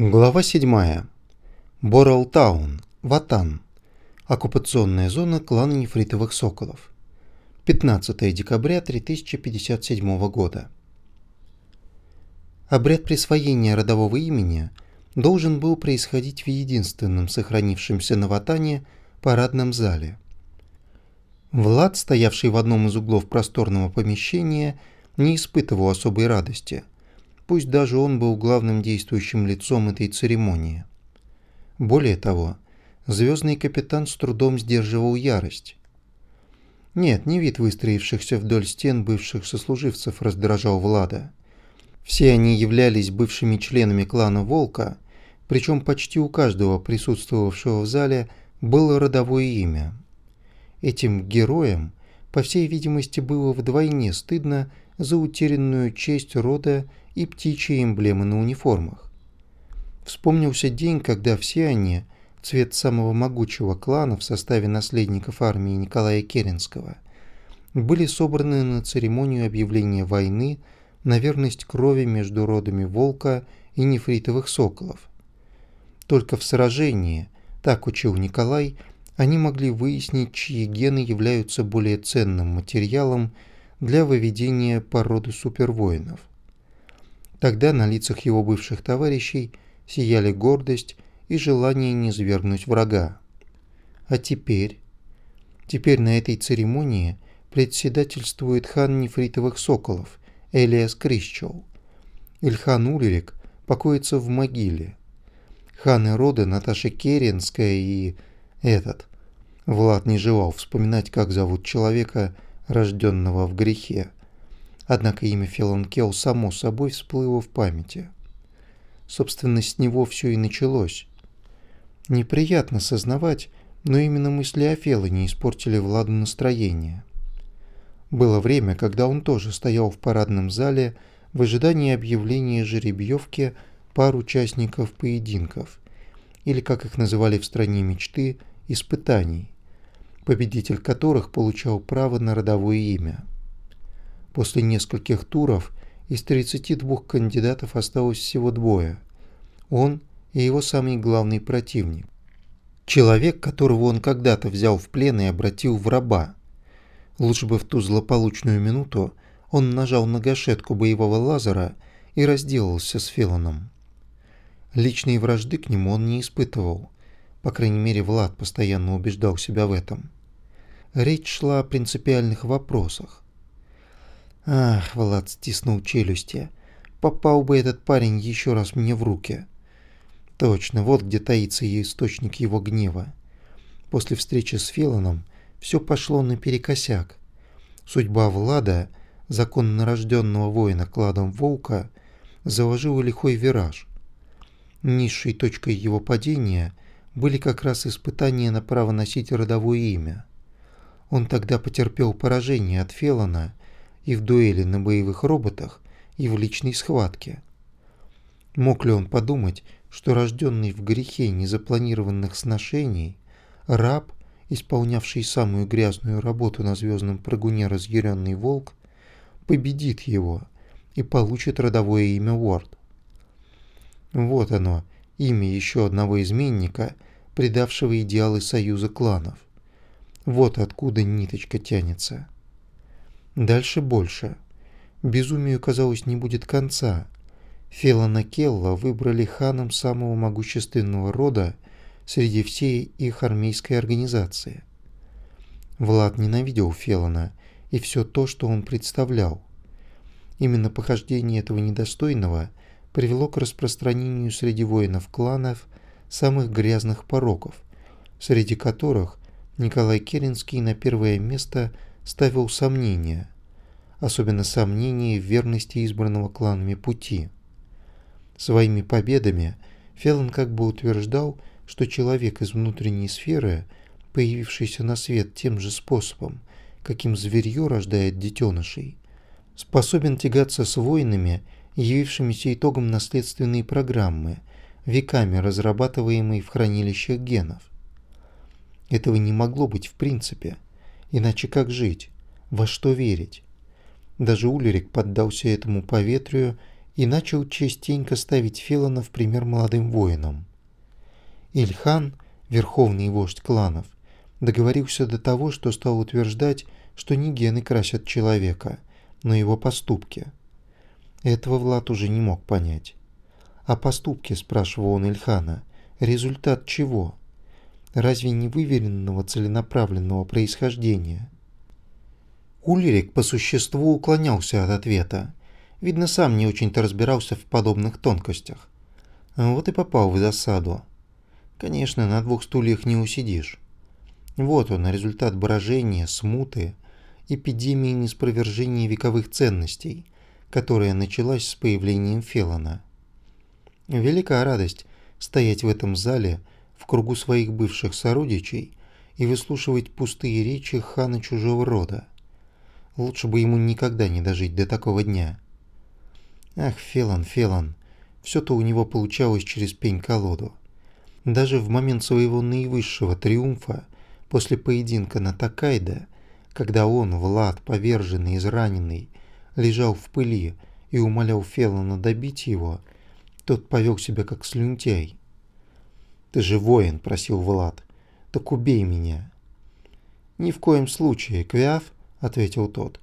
Глава 7. Боралтаун, Ватан. Оккупационная зона клана нефритовых соколов. 15 декабря 3057 года. Обряд присвоения родового имени должен был происходить в единственном сохранившемся на Ватане парадном зале. Влад, стоявший в одном из углов просторного помещения, не испытывал особой радости – пусть даже он был главным действующим лицом этой церемонии. Более того, звездный капитан с трудом сдерживал ярость. Нет, не вид выстроившихся вдоль стен бывших сослуживцев раздражал Влада. Все они являлись бывшими членами клана Волка, причем почти у каждого присутствовавшего в зале было родовое имя. Этим героям, по всей видимости, было вдвойне стыдно за утерянную честь рода и птичьи эмблемы на униформах. Вспомнился день, когда все они, цвет самого могучего клана в составе наследников армии Николая Керенского, были собраны на церемонию объявления войны на верность крови между родами волка и нефритовых соколов. Только в сражении, так учил Николай, они могли выяснить, чьи гены являются более ценным материалом для выведения породы супервоинов. Тогда на лицах его бывших товарищей сияли гордость и желание низвергнуть врага. А теперь? Теперь на этой церемонии председательствует хан нефритовых соколов Элиас Крищел. Ильхан Улерик покоится в могиле. Ханы рода Наташа Керенская и... этот... Влад не желал вспоминать, как зовут человека, рожденного в грехе. Однако имя Феланкел само собой всплыло в памяти. Собственно, с него все и началось. Неприятно сознавать, но именно мысли о Фелане испортили Владу настроение. Было время, когда он тоже стоял в парадном зале в ожидании объявления жеребьевки пар участников поединков, или, как их называли в стране мечты, испытаний, победитель которых получал право на родовое имя. После нескольких туров из 32 кандидатов осталось всего двое. Он и его самый главный противник. Человек, которого он когда-то взял в плен и обратил в раба. Лучше бы в ту злополучную минуту он нажал на гашетку боевого лазера и разделался с Фелоном. Личной вражды к нему он не испытывал. По крайней мере, Влад постоянно убеждал себя в этом. Речь шла о принципиальных вопросах. Ах, Влад стиснул челюсти. Попал бы этот парень еще раз мне в руки. Точно, вот где таится и источник его гнева. После встречи с Фелоном все пошло наперекосяк. Судьба Влада, законно рожденного воина кладом волка, заложила лихой вираж. Низшей точкой его падения были как раз испытания на право носить родовое имя. Он тогда потерпел поражение от Фелона и в дуэли на боевых роботах, и в личной схватке. Мог ли он подумать, что рожденный в грехе незапланированных сношений, раб, исполнявший самую грязную работу на звездном прыгуне разъяренный волк, победит его и получит родовое имя Уорд? Вот оно, имя еще одного изменника, предавшего идеалы союза кланов. Вот откуда ниточка тянется. Дальше больше. Безумию, казалось, не будет конца. Фелана Келла выбрали ханом самого могущественного рода среди всей их армейской организации. Влад ненавидел Фелана и все то, что он представлял. Именно похождение этого недостойного привело к распространению среди воинов кланов самых грязных пороков, среди которых Николай Керенский на первое место – ставил сомнения, особенно сомнения в верности избранного кланами пути. Своими победами Феллон как бы утверждал, что человек из внутренней сферы, появившийся на свет тем же способом, каким зверье рождает детенышей, способен тягаться с воинами, явившимися итогом наследственной программы, веками разрабатываемой в хранилищах генов. Этого не могло быть в принципе – Иначе как жить? Во что верить? Даже Улерик поддался этому поветрию и начал частенько ставить Фелона в пример молодым воинам. Ильхан, верховный вождь кланов, договорился до того, что стал утверждать, что не гены красят человека, но его поступки. Этого Влад уже не мог понять. «А поступки?» – спрашивал он Ильхана. «Результат чего? Разве не выверенного целенаправленного происхождения?» Ульрик по существу уклонялся от ответа. Видно, сам не очень-то разбирался в подобных тонкостях. Вот и попал в засаду. Конечно, на двух стульях не усидишь. Вот он, результат брожения, смуты, эпидемии неспровержения вековых ценностей, которая началась с появлением Фелона. Великая радость стоять в этом зале в кругу своих бывших сородичей и выслушивать пустые речи хана чужого рода. Лучше бы ему никогда не дожить до такого дня. Ах, Фелон, Фелон, все-то у него получалось через пень-колоду. Даже в момент своего наивысшего триумфа после поединка на Такайда, когда он, Влад, поверженный, израненный, лежал в пыли и умолял Феллона добить его, тот повел себя как слюнтяй. «Ты же воин», — просил Влад, — «так убей меня». «Ни в коем случае, Квяв», — ответил тот.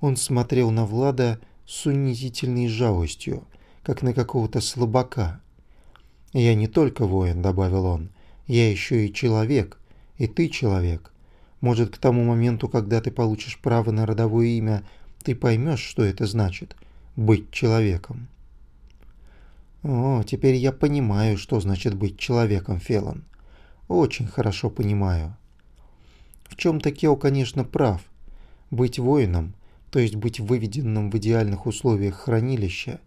Он смотрел на Влада с унизительной жалостью, как на какого-то слабака. «Я не только воин», — добавил он, — «я еще и человек, и ты человек. Может, к тому моменту, когда ты получишь право на родовое имя, ты поймешь, что это значит – быть человеком». «О, теперь я понимаю, что значит быть человеком, Фелон. Очень хорошо понимаю». В чем-то Кео, конечно, прав. Быть воином, то есть быть выведенным в идеальных условиях хранилища,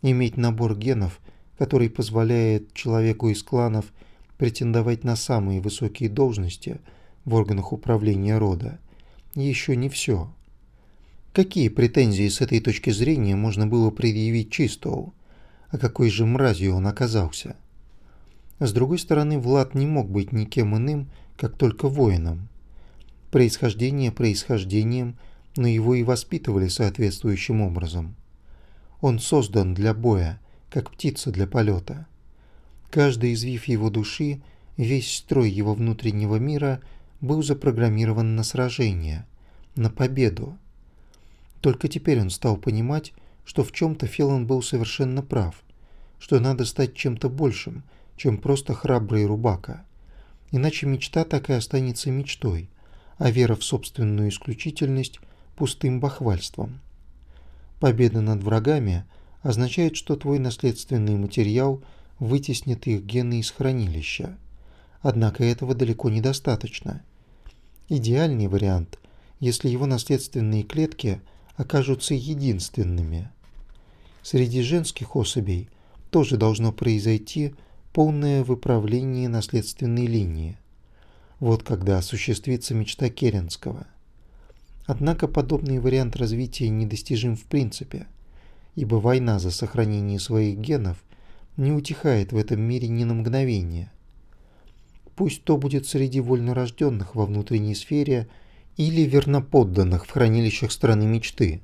иметь набор генов, который позволяет человеку из кланов – претендовать на самые высокие должности в органах управления рода, еще не все. Какие претензии с этой точки зрения можно было предъявить Чистоу? А какой же мразью он оказался? С другой стороны, Влад не мог быть никем иным, как только воином. Происхождение происхождением, но его и воспитывали соответствующим образом. Он создан для боя, как птица для полета. Каждый извив его души, весь строй его внутреннего мира был запрограммирован на сражение, на победу. Только теперь он стал понимать, что в чем-то Фелон был совершенно прав, что надо стать чем-то большим, чем просто храбрый рубака. Иначе мечта так и останется мечтой, а вера в собственную исключительность – пустым бахвальством. Победа над врагами означает, что твой наследственный материал – вытеснит их гены из хранилища. Однако этого далеко недостаточно. Идеальный вариант, если его наследственные клетки окажутся единственными. Среди женских особей тоже должно произойти полное выправление наследственной линии. Вот когда осуществится мечта Керенского. Однако подобный вариант развития недостижим в принципе, ибо война за сохранение своих генов не утихает в этом мире ни на мгновение. Пусть то будет среди вольнорожденных во внутренней сфере или верноподданных в хранилищах страны мечты.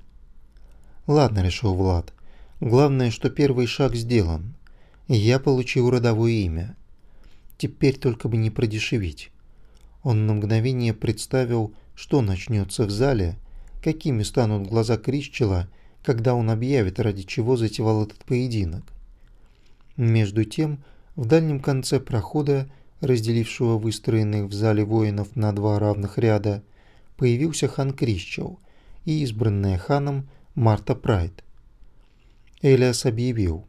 Ладно, решил Влад. Главное, что первый шаг сделан. Я получил родовое имя. Теперь только бы не продешевить. Он на мгновение представил, что начнется в зале, какими станут глаза Крищела, когда он объявит, ради чего затевал этот поединок. Между тем, в дальнем конце прохода, разделившего выстроенных в зале воинов на два равных ряда, появился хан Крищел и избранная ханом Марта Прайд. Элиас объявил.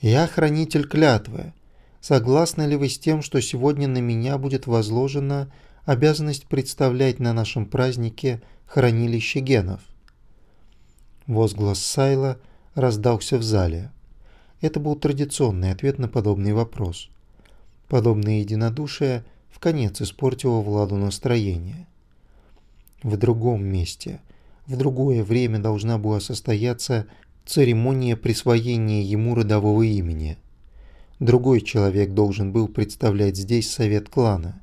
«Я хранитель клятвы. Согласны ли вы с тем, что сегодня на меня будет возложена обязанность представлять на нашем празднике хранилище генов?» Возглас Сайла раздался в зале. Это был традиционный ответ на подобный вопрос. Подобное единодушие в конец испортило Владу настроение. В другом месте, в другое время должна была состояться церемония присвоения ему родового имени. Другой человек должен был представлять здесь совет клана,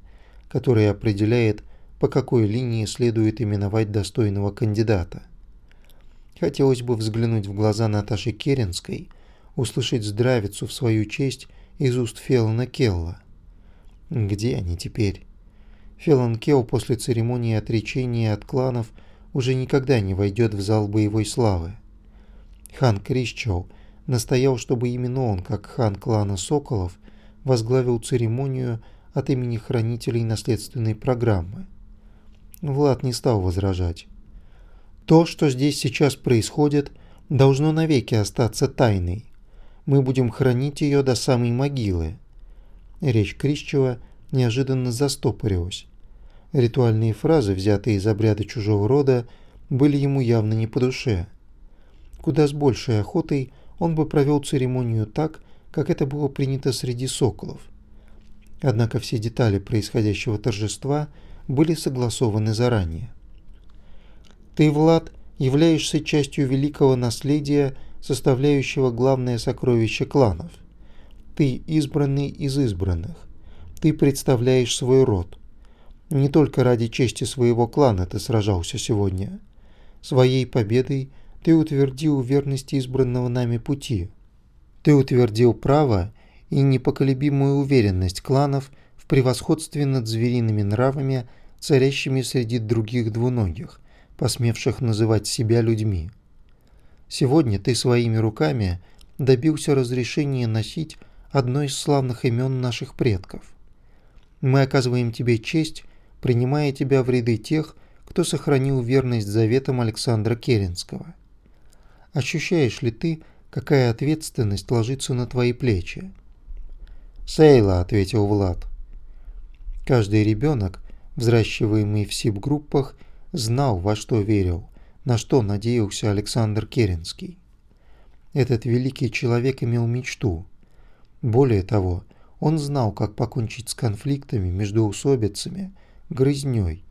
который определяет, по какой линии следует именовать достойного кандидата. Хотелось бы взглянуть в глаза Наташи Керенской, услышать здравицу в свою честь из уст Феллона Келла. Где они теперь? Феллон Келл после церемонии отречения от кланов уже никогда не войдет в зал боевой славы. Хан Крищоу настоял, чтобы именно он, как хан клана Соколов, возглавил церемонию от имени хранителей наследственной программы. Влад не стал возражать. То, что здесь сейчас происходит, должно навеки остаться тайной. Мы будем хранить ее до самой могилы. Речь Крищева неожиданно застопорилась. Ритуальные фразы, взятые из обряда чужого рода, были ему явно не по душе. Куда с большей охотой он бы провел церемонию так, как это было принято среди соколов. Однако все детали происходящего торжества были согласованы заранее. Ты, Влад, являешься частью великого наследия, составляющего главное сокровище кланов. Ты избранный из избранных. Ты представляешь свой род. Не только ради чести своего клана ты сражался сегодня. Своей победой ты утвердил верность избранного нами пути. Ты утвердил право и непоколебимую уверенность кланов в превосходстве над звериными нравами, царящими среди других двуногих, посмевших называть себя людьми. Сегодня ты своими руками добился разрешения носить одно из славных имен наших предков. Мы оказываем тебе честь, принимая тебя в ряды тех, кто сохранил верность заветам Александра Керенского. Ощущаешь ли ты, какая ответственность ложится на твои плечи? «Сейла», — ответил Влад. Каждый ребенок, взращиваемый в СИП-группах, знал, во что верил, на что надеялся Александр Керенский. Этот великий человек имел мечту. Более того, он знал, как покончить с конфликтами, между усобицами, грызнёй,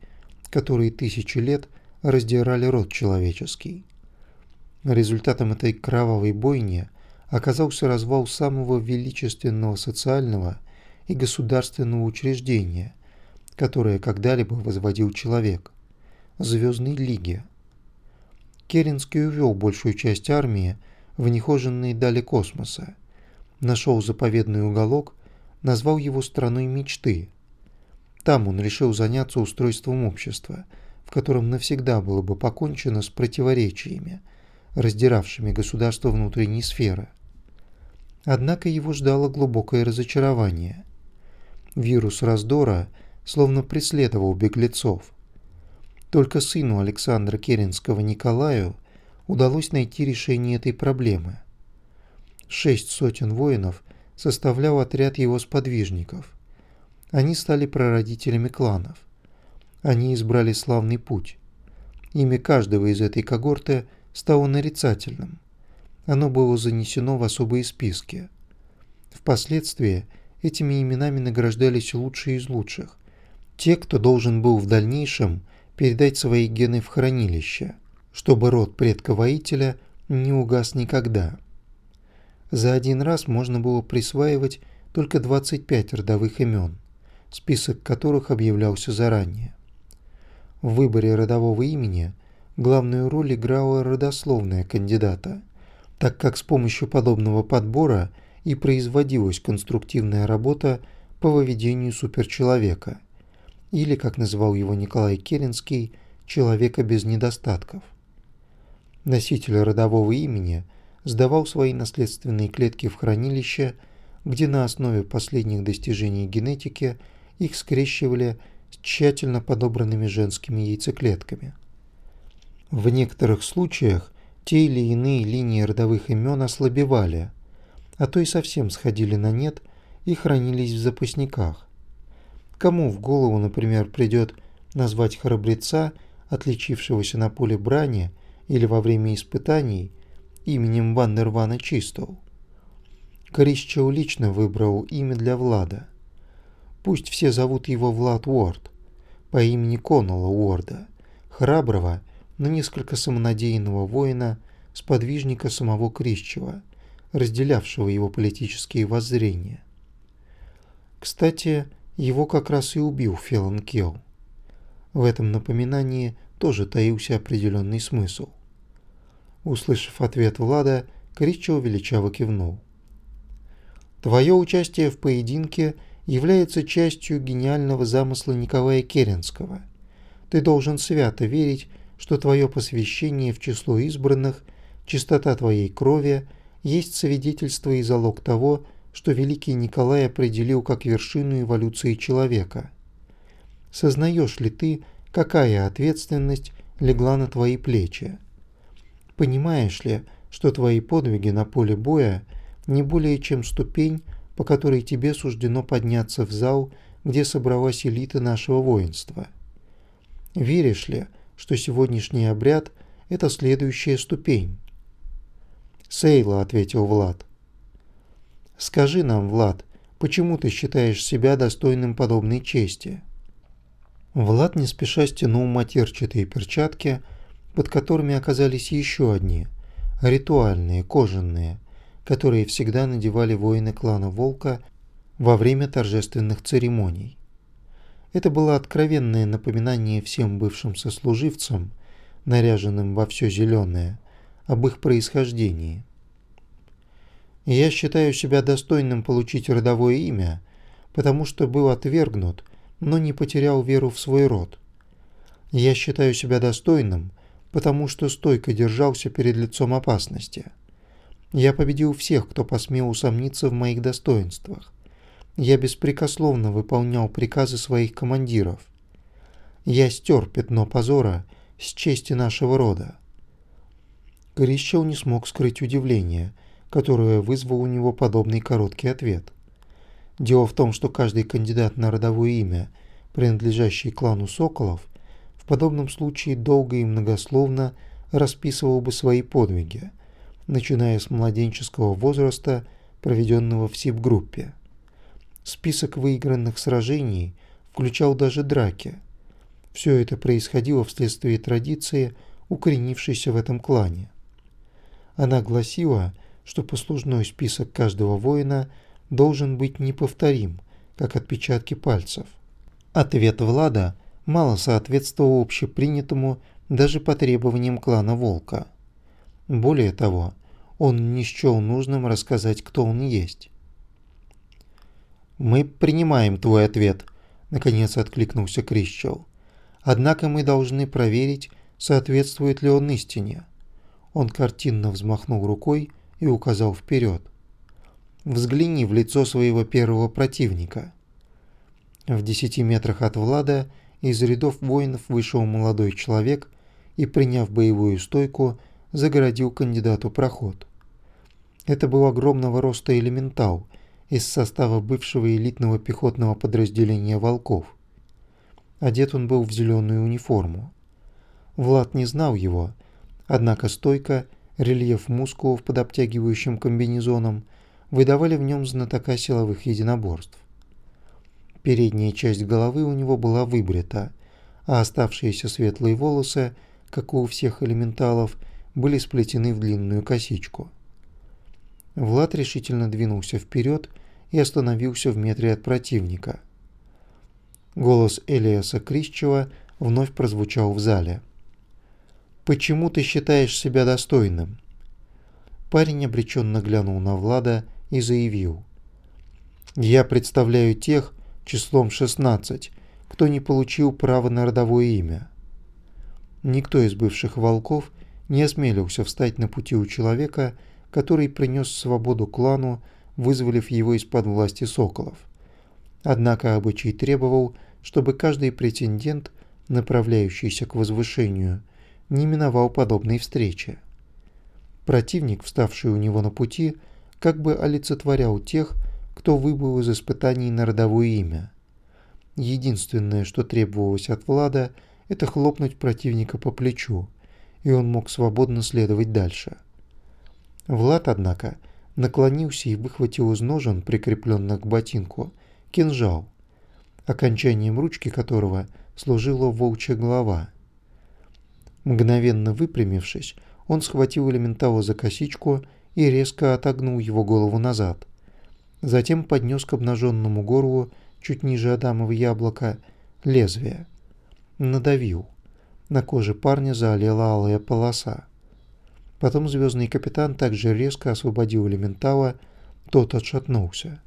которые тысячи лет раздирали род человеческий. Результатом этой кровавой бойни оказался развал самого величественного социального и государственного учреждения, которое когда-либо возводил человек. Звездной Лиги. Керенский увел большую часть армии в нехоженные дали космоса, нашел заповедный уголок, назвал его страной мечты. Там он решил заняться устройством общества, в котором навсегда было бы покончено с противоречиями, раздиравшими государство внутренней сферы. Однако его ждало глубокое разочарование. Вирус раздора словно преследовал беглецов – только сыну Александра Керенского Николаю удалось найти решение этой проблемы. Шесть сотен воинов составлял отряд его сподвижников. Они стали прародителями кланов. Они избрали славный путь. Имя каждого из этой когорты стало нарицательным. Оно было занесено в особые списки. Впоследствии этими именами награждались лучшие из лучших. Те, кто должен был в дальнейшем – передать свои гены в хранилище, чтобы род предка-воителя не угас никогда. За один раз можно было присваивать только 25 родовых имен, список которых объявлялся заранее. В выборе родового имени главную роль играла родословная кандидата, так как с помощью подобного подбора и производилась конструктивная работа по выведению суперчеловека – или, как называл его Николай Керенский, человека без недостатков. Носитель родового имени сдавал свои наследственные клетки в хранилище, где на основе последних достижений генетики их скрещивали с тщательно подобранными женскими яйцеклетками. В некоторых случаях те или иные линии родовых имен ослабевали, а то и совсем сходили на нет и хранились в запасниках. Кому в голову, например, придет назвать храбреца, отличившегося на поле брани или во время испытаний, именем Вандервана Чистоу? Кориччеу лично выбрал имя для Влада. Пусть все зовут его Влад Уорд, по имени Коннелла Уорда, храброго, но несколько самонадеянного воина, сподвижника самого Крищева, разделявшего его политические воззрения. Кстати, его как раз и убил Фелон Келл. В этом напоминании тоже таился определенный смысл. Услышав ответ Влада, Кричел величаво кивнул. Твое участие в поединке является частью гениального замысла Николая Керенского. Ты должен свято верить, что твое посвящение в число избранных, чистота твоей крови есть свидетельство и залог того, что великий Николай определил как вершину эволюции человека. Сознаешь ли ты, какая ответственность легла на твои плечи? Понимаешь ли, что твои подвиги на поле боя не более чем ступень, по которой тебе суждено подняться в зал, где собралась элита нашего воинства. Веришь ли, что сегодняшний обряд – это следующая ступень? Сейла, ответил Влад. Скажи нам, Влад, почему ты считаешь себя достойным подобной чести? Влад не спеша стянул матерчатые перчатки, под которыми оказались еще одни, ритуальные, кожаные, которые всегда надевали воины клана Волка во время торжественных церемоний. Это было откровенное напоминание всем бывшим сослуживцам, наряженным во все зеленое, об их происхождении. Я считаю себя достойным получить родовое имя, потому что был отвергнут, но не потерял веру в свой род. Я считаю себя достойным, потому что стойко держался перед лицом опасности. Я победил всех, кто посмел усомниться в моих достоинствах. Я беспрекословно выполнял приказы своих командиров. Я стер пятно позора с чести нашего рода. Горищев не смог скрыть удивление, которое вызвал у него подобный короткий ответ. Дело в том, что каждый кандидат на родовое имя, принадлежащий клану Соколов, подобном случае долго и многословно расписывал бы свои подвиги, начиная с младенческого возраста, проведенного в СИП-группе. Список выигранных сражений включал даже драки. Все это происходило вследствие традиции, укоренившейся в этом клане. Она гласила, что послужной список каждого воина должен быть неповторим, как отпечатки пальцев. Ответ Влада – мало соответствовал общепринятому даже по требованиям клана Волка. Более того, он не счел нужным рассказать, кто он есть. «Мы принимаем твой ответ», — наконец откликнулся Крищел. «Однако мы должны проверить, соответствует ли он истине». Он картинно взмахнул рукой и указал вперед. «Взгляни в лицо своего первого противника». В десяти метрах от Влада из рядов воинов вышел молодой человек и, приняв боевую стойку, загородил кандидату проход. Это был огромного роста элементал из состава бывшего элитного пехотного подразделения «Волков». Одет он был в зеленую униформу. Влад не знал его, однако стойка, рельеф мускулов под обтягивающим комбинезоном выдавали в нем знатока силовых единоборств. Передняя часть головы у него была выбрита, а оставшиеся светлые волосы, как у всех элементалов, были сплетены в длинную косичку. Влад решительно двинулся вперед и остановился в метре от противника. Голос Элиаса Крищева вновь прозвучал в зале. «Почему ты считаешь себя достойным?» Парень обреченно глянул на Влада и заявил. «Я представляю тех, числом 16, кто не получил право на родовое имя. Никто из бывших волков не осмелился встать на пути у человека, который принес свободу клану, вызволив его из-под власти соколов. Однако обычай требовал, чтобы каждый претендент, направляющийся к возвышению, не миновал подобной встречи. Противник, вставший у него на пути, как бы олицетворял тех, кто выбыл из испытаний на родовое имя. Единственное, что требовалось от Влада, это хлопнуть противника по плечу, и он мог свободно следовать дальше. Влад, однако, наклонился и выхватил из ножен, прикрепленных к ботинку, кинжал, окончанием ручки которого служила волчья голова. Мгновенно выпрямившись, он схватил элементала за косичку и резко отогнул его голову назад – Затем поднес к обнаженному горлу, чуть ниже Адамова яблока, лезвие. Надавил. На коже парня заолела алая полоса. Потом звездный капитан также резко освободил элементала, тот отшатнулся.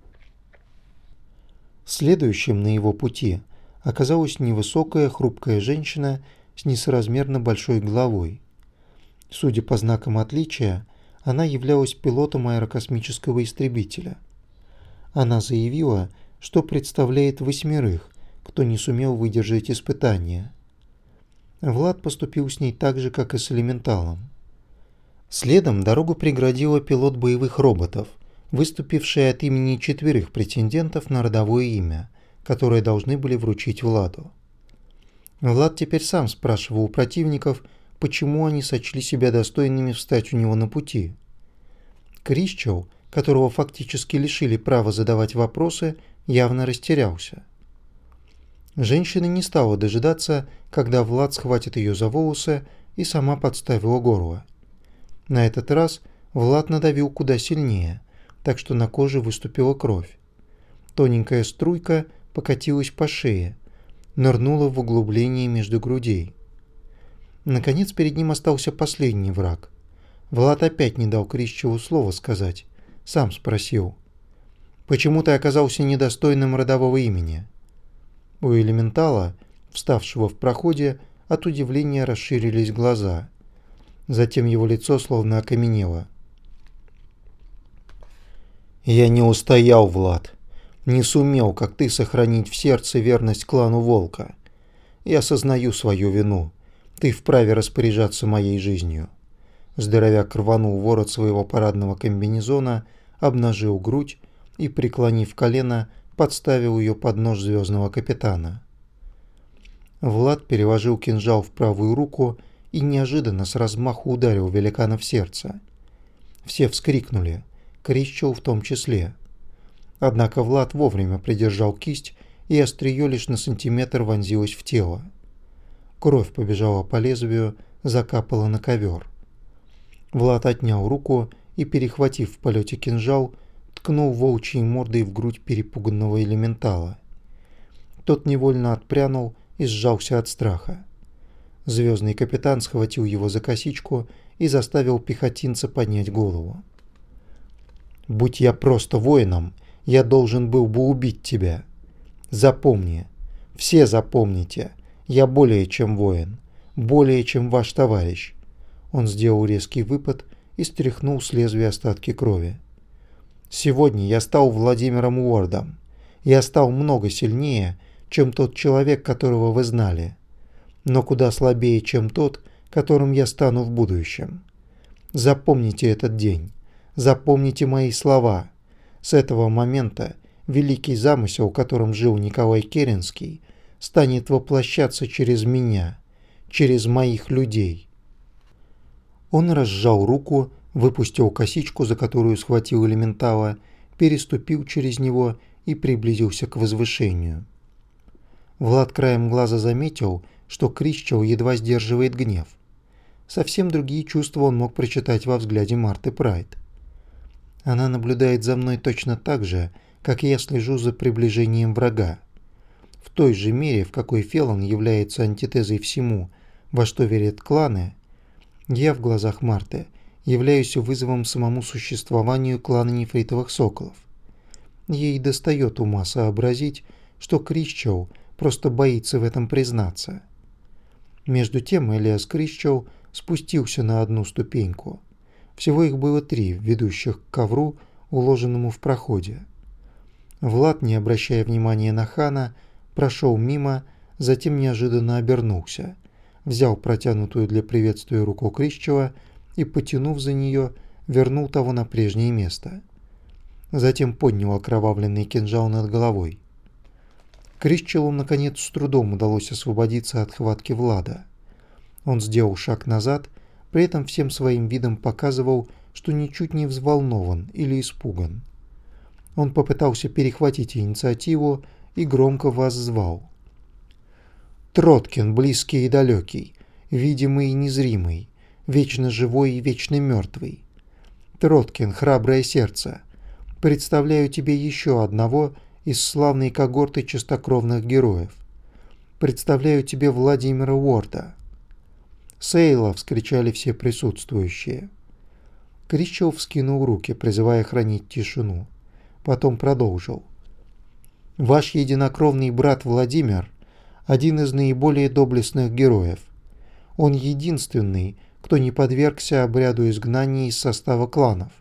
Следующим на его пути оказалась невысокая хрупкая женщина с несоразмерно большой головой. Судя по знакам отличия, она являлась пилотом аэрокосмического истребителя. Она заявила, что представляет восьмерых, кто не сумел выдержать испытания. Влад поступил с ней так же, как и с элементалом. Следом дорогу преградила пилот боевых роботов, выступивший от имени четверых претендентов на родовое имя, которое должны были вручить Владу. Влад теперь сам спрашивал у противников, почему они сочли себя достойными встать у него на пути. Крищел, которого фактически лишили права задавать вопросы, явно растерялся. Женщина не стала дожидаться, когда Влад схватит ее за волосы и сама подставила горло. На этот раз Влад надавил куда сильнее, так что на коже выступила кровь. Тоненькая струйка покатилась по шее, нырнула в углубление между грудей. Наконец перед ним остался последний враг. Влад опять не дал Крищеву слова сказать, сам спросил. «Почему ты оказался недостойным родового имени?» У элементала, вставшего в проходе, от удивления расширились глаза. Затем его лицо словно окаменело. «Я не устоял, Влад. Не сумел, как ты, сохранить в сердце верность клану Волка. Я осознаю свою вину. Ты вправе распоряжаться моей жизнью». Здоровяк рванул ворот своего парадного комбинезона, обнажил грудь и, преклонив колено, подставил ее под нож звездного капитана. Влад переложил кинжал в правую руку и неожиданно с размаху ударил великана в сердце. Все вскрикнули, Крищел в том числе. Однако Влад вовремя придержал кисть, и острие лишь на сантиметр вонзилось в тело. Кровь побежала по лезвию, закапала на ковер. Влад отнял руку и, перехватив в полете кинжал, ткнул волчьей мордой в грудь перепуганного элементала. Тот невольно отпрянул и сжался от страха. Звездный капитан схватил его за косичку и заставил пехотинца поднять голову. «Будь я просто воином, я должен был бы убить тебя. Запомни, все запомните, я более чем воин, более чем ваш товарищ». Он сделал резкий выпад и стряхнул с лезвия остатки крови. Сегодня я стал Владимиром Уордом. Я стал много сильнее, чем тот человек, которого вы знали, но куда слабее, чем тот, которым я стану в будущем. Запомните этот день. Запомните мои слова. С этого момента великий замысел, которым жил Николай Керенский, станет воплощаться через меня, через моих людей. Он разжал руку выпустил косичку, за которую схватил элементала, переступил через него и приблизился к возвышению. Влад краем глаза заметил, что Крищел едва сдерживает гнев. Совсем другие чувства он мог прочитать во взгляде Марты Прайд. Она наблюдает за мной точно так же, как я слежу за приближением врага. В той же мере, в какой Фелон является антитезой всему, во что верят кланы, я в глазах Марты – являюсь вызовом самому существованию клана нефритовых соколов. Ей достает ума сообразить, что Крищоу просто боится в этом признаться. Между тем Элиас Крищоу спустился на одну ступеньку. Всего их было три, ведущих к ковру, уложенному в проходе. Влад, не обращая внимания на хана, прошел мимо, затем неожиданно обернулся, взял протянутую для приветствия руку Крищева и, потянув за нее, вернул того на прежнее место. Затем поднял окровавленный кинжал над головой. Крищелу, наконец, с трудом удалось освободиться от хватки Влада. Он сделал шаг назад, при этом всем своим видом показывал, что ничуть не взволнован или испуган. Он попытался перехватить инициативу и громко воззвал. «Троткин, близкий и далекий, видимый и незримый, вечно живой и вечно мертвый. Троткин, храброе сердце, представляю тебе еще одного из славной когорты чистокровных героев. Представляю тебе Владимира Уорда. «Сейла!» – вскричали все присутствующие. Кричев вскинул руки, призывая хранить тишину. Потом продолжил. «Ваш единокровный брат Владимир – один из наиболее доблестных героев. Он единственный, кто не подвергся обряду изгнания из состава кланов.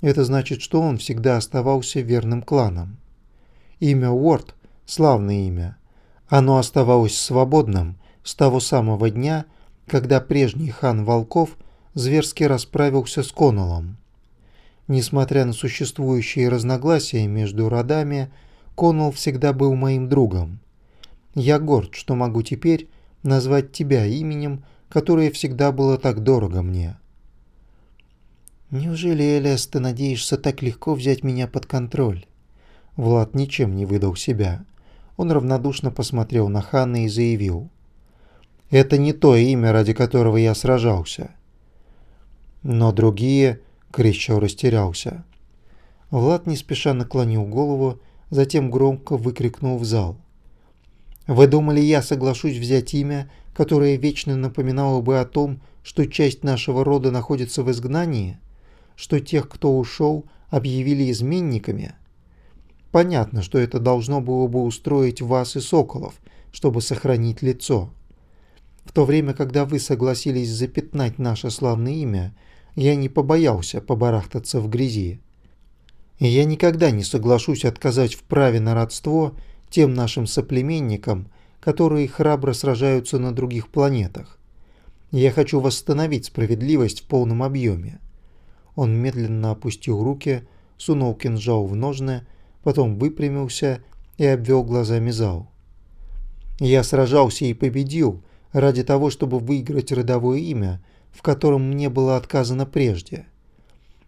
Это значит, что он всегда оставался верным кланом. Имя Уорд – славное имя. Оно оставалось свободным с того самого дня, когда прежний хан Волков зверски расправился с Конолом. Несмотря на существующие разногласия между родами, Конол всегда был моим другом. Я горд, что могу теперь назвать тебя именем, которое всегда было так дорого мне. Неужели, Элиас, ты надеешься так легко взять меня под контроль? Влад ничем не выдал себя. Он равнодушно посмотрел на Ханна и заявил. Это не то имя, ради которого я сражался. Но другие... Крещел растерялся. Влад не спеша наклонил голову, затем громко выкрикнул в зал. «Вы думали, я соглашусь взять имя, которое вечно напоминало бы о том, что часть нашего рода находится в изгнании? Что тех, кто ушел, объявили изменниками?» Понятно, что это должно было бы устроить вас и Соколов, чтобы сохранить лицо. В то время, когда вы согласились запятнать наше славное имя, я не побоялся побарахтаться в грязи. И я никогда не соглашусь отказать в праве на родство тем нашим соплеменникам, которые храбро сражаются на других планетах. Я хочу восстановить справедливость в полном объеме. Он медленно опустил руки, сунул кинжал в ножны, потом выпрямился и обвел глазами зал. Я сражался и победил ради того, чтобы выиграть родовое имя, в котором мне было отказано прежде.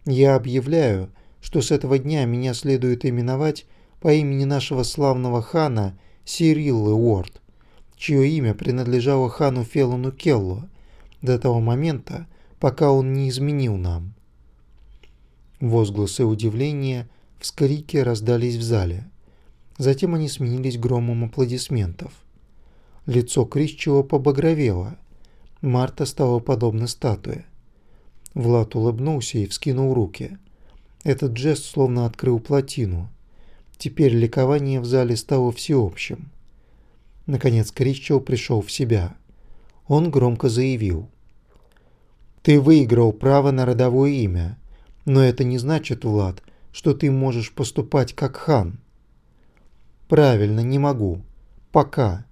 Я объявляю, что с этого дня меня следует именовать по имени нашего славного хана Сириллы Уорд, чье имя принадлежало хану Фелону Келло до того момента, пока он не изменил нам. Возгласы удивления – Вскрики раздались в зале. Затем они сменились громом аплодисментов. Лицо Крищева побагровело. Марта стала подобна статуе. Влад улыбнулся и вскинул руки. Этот жест словно открыл плотину. Теперь ликование в зале стало всеобщим. Наконец Крищев пришел в себя. Он громко заявил. «Ты выиграл право на родовое имя, но это не значит, Влад, что ты можешь поступать как хан. Правильно, не могу. Пока.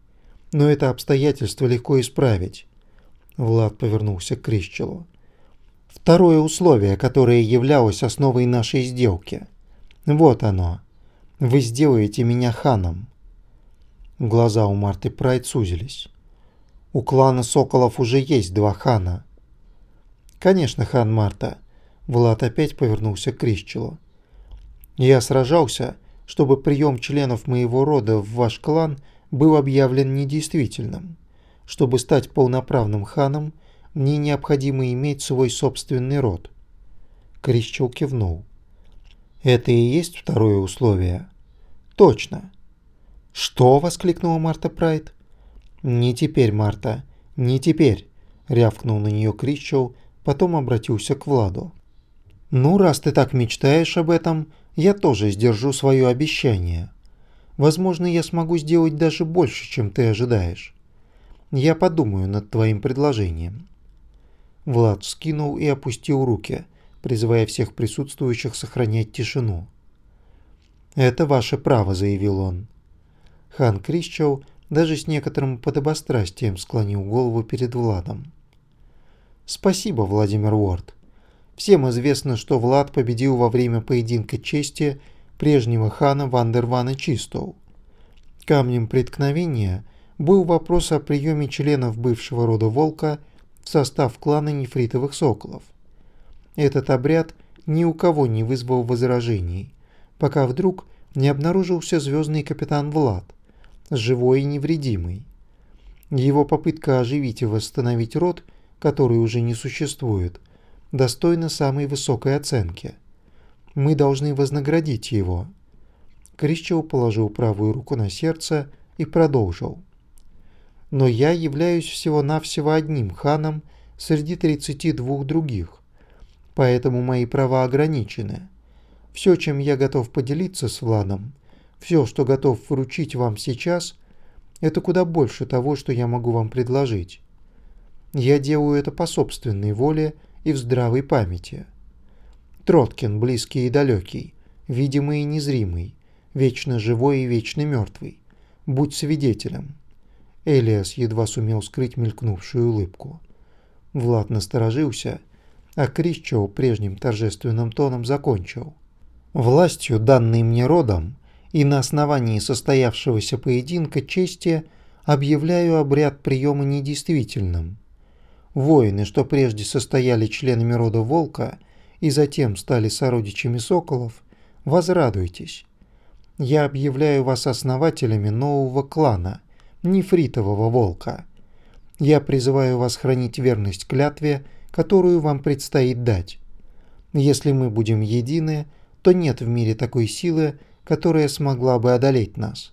Но это обстоятельство легко исправить. Влад повернулся к Крищелу. Второе условие, которое являлось основой нашей сделки. Вот оно. Вы сделаете меня ханом. Глаза у Марты Прайд сузились. У клана Соколов уже есть два хана. Конечно, хан Марта. Влад опять повернулся к Крищелу. Я сражался, чтобы прием членов моего рода в ваш клан был объявлен недействительным. Чтобы стать полноправным ханом, мне необходимо иметь свой собственный род. Крищел кивнул. Это и есть второе условие? Точно. Что? воскликнула Марта Прайд. Не теперь, Марта, не теперь, рявкнул на нее Крищел, потом обратился к Владу. Ну, раз ты так мечтаешь об этом, я тоже сдержу свое обещание. Возможно, я смогу сделать даже больше, чем ты ожидаешь. Я подумаю над твоим предложением». Влад скинул и опустил руки, призывая всех присутствующих сохранять тишину. «Это ваше право», — заявил он. Хан Крищел даже с некоторым подобострастием склонил голову перед Владом. «Спасибо, Владимир Уорд. Всем известно, что Влад победил во время поединка чести прежнего хана Вандервана Чистоу. Камнем преткновения был вопрос о приеме членов бывшего рода Волка в состав клана нефритовых соколов. Этот обряд ни у кого не вызвал возражений, пока вдруг не обнаружился звездный капитан Влад, живой и невредимый. Его попытка оживить и восстановить род, который уже не существует – достойна самой высокой оценки. Мы должны вознаградить его». Крищев положил правую руку на сердце и продолжил. «Но я являюсь всего-навсего одним ханом среди 32 других, поэтому мои права ограничены. Все, чем я готов поделиться с Владом, все, что готов вручить вам сейчас, это куда больше того, что я могу вам предложить. Я делаю это по собственной воле и в здравой памяти. Троткин, близкий и далекий, видимый и незримый, вечно живой и вечно мертвый. Будь свидетелем. Элиас едва сумел скрыть мелькнувшую улыбку. Влад насторожился, а Крищоу прежним торжественным тоном закончил. «Властью, данной мне родом, и на основании состоявшегося поединка чести объявляю обряд приема недействительным. Воины, что прежде состояли членами рода Волка и затем стали сородичами Соколов, возрадуйтесь. Я объявляю вас основателями нового клана, Нефритового Волка. Я призываю вас хранить верность клятве, которую вам предстоит дать. Если мы будем едины, то нет в мире такой силы, которая смогла бы одолеть нас.